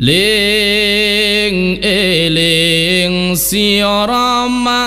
Ling eh, eling siorama